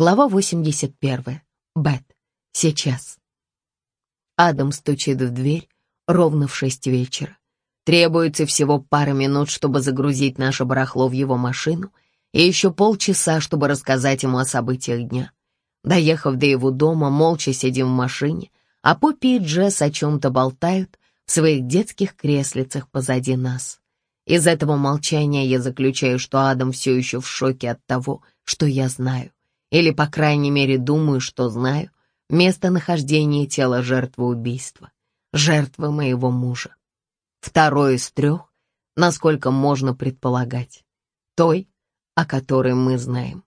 Глава 81. Бет. Сейчас. Адам стучит в дверь ровно в шесть вечера. Требуется всего пара минут, чтобы загрузить наше барахло в его машину, и еще полчаса, чтобы рассказать ему о событиях дня. Доехав до его дома, молча сидим в машине, а Поппи и Джесс о чем-то болтают в своих детских креслицах позади нас. Из этого молчания я заключаю, что Адам все еще в шоке от того, что я знаю или, по крайней мере, думаю, что знаю, местонахождение тела жертвы убийства, жертвы моего мужа. Второй из трех, насколько можно предполагать, той, о которой мы знаем.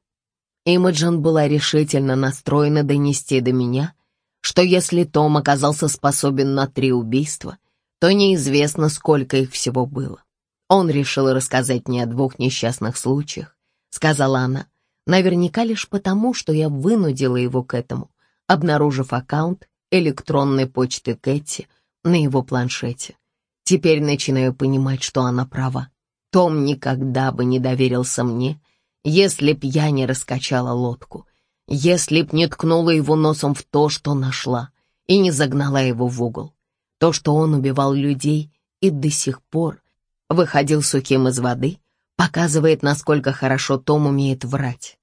Имаджин была решительно настроена донести до меня, что если Том оказался способен на три убийства, то неизвестно, сколько их всего было. Он решил рассказать мне о двух несчастных случаях, сказала она, Наверняка лишь потому, что я вынудила его к этому, обнаружив аккаунт электронной почты Кэти на его планшете. Теперь начинаю понимать, что она права. Том никогда бы не доверился мне, если б я не раскачала лодку, если б не ткнула его носом в то, что нашла, и не загнала его в угол. То, что он убивал людей и до сих пор выходил сухим из воды, показывает, насколько хорошо Том умеет врать,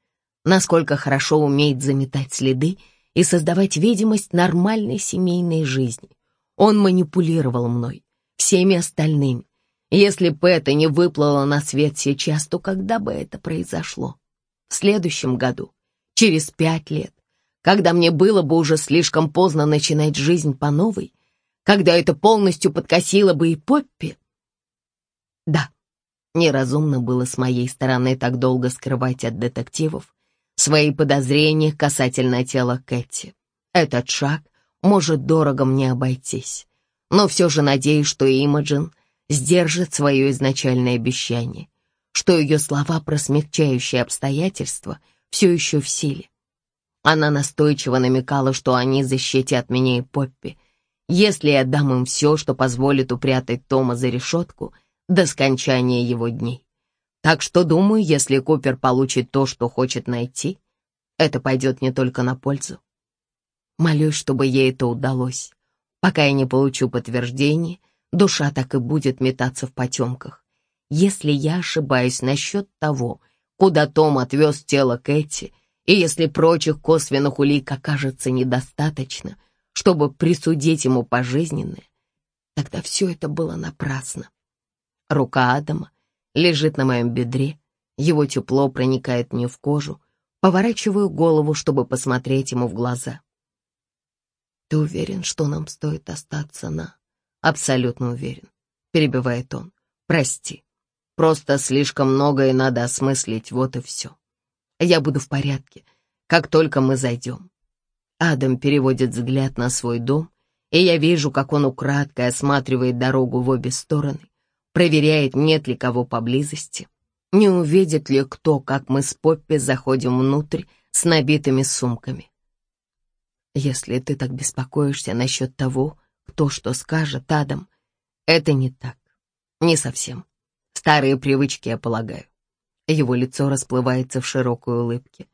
насколько хорошо умеет заметать следы и создавать видимость нормальной семейной жизни. Он манипулировал мной, всеми остальными. Если бы это не выплыло на свет сейчас, то когда бы это произошло? В следующем году, через пять лет, когда мне было бы уже слишком поздно начинать жизнь по новой, когда это полностью подкосило бы и Поппи? Да, Неразумно было с моей стороны так долго скрывать от детективов свои подозрения касательно тела Кэти. Этот шаг может дорого мне обойтись. Но все же надеюсь, что Имаджин сдержит свое изначальное обещание, что ее слова про смягчающие обстоятельства все еще в силе. Она настойчиво намекала, что они защитят меня и Поппи, если я дам им все, что позволит упрятать Тома за решетку — до скончания его дней. Так что, думаю, если Купер получит то, что хочет найти, это пойдет не только на пользу. Молюсь, чтобы ей это удалось. Пока я не получу подтверждение, душа так и будет метаться в потемках. Если я ошибаюсь насчет того, куда Том отвез тело Кэти, и если прочих косвенных улик окажется недостаточно, чтобы присудить ему пожизненное, тогда все это было напрасно. Рука Адама лежит на моем бедре, его тепло проникает мне в кожу, поворачиваю голову, чтобы посмотреть ему в глаза. «Ты уверен, что нам стоит остаться на...» «Абсолютно уверен», — перебивает он. «Прости, просто слишком многое надо осмыслить, вот и все. Я буду в порядке, как только мы зайдем». Адам переводит взгляд на свой дом, и я вижу, как он украдкой осматривает дорогу в обе стороны, проверяет, нет ли кого поблизости, не увидит ли кто, как мы с Поппи заходим внутрь с набитыми сумками. Если ты так беспокоишься насчет того, кто что скажет, Адам, это не так. Не совсем. Старые привычки, я полагаю. Его лицо расплывается в широкой улыбке.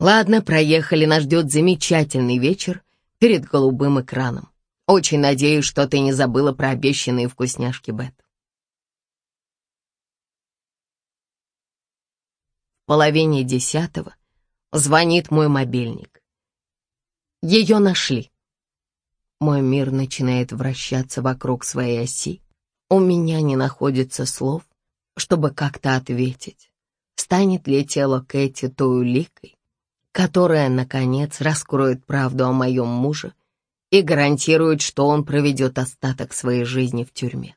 Ладно, проехали, нас ждет замечательный вечер перед голубым экраном. Очень надеюсь, что ты не забыла про обещанные вкусняшки, Бет. Половине десятого звонит мой мобильник. Ее нашли. Мой мир начинает вращаться вокруг своей оси. У меня не находится слов, чтобы как-то ответить. Станет ли тело Кэти той уликой, которая, наконец, раскроет правду о моем муже и гарантирует, что он проведет остаток своей жизни в тюрьме?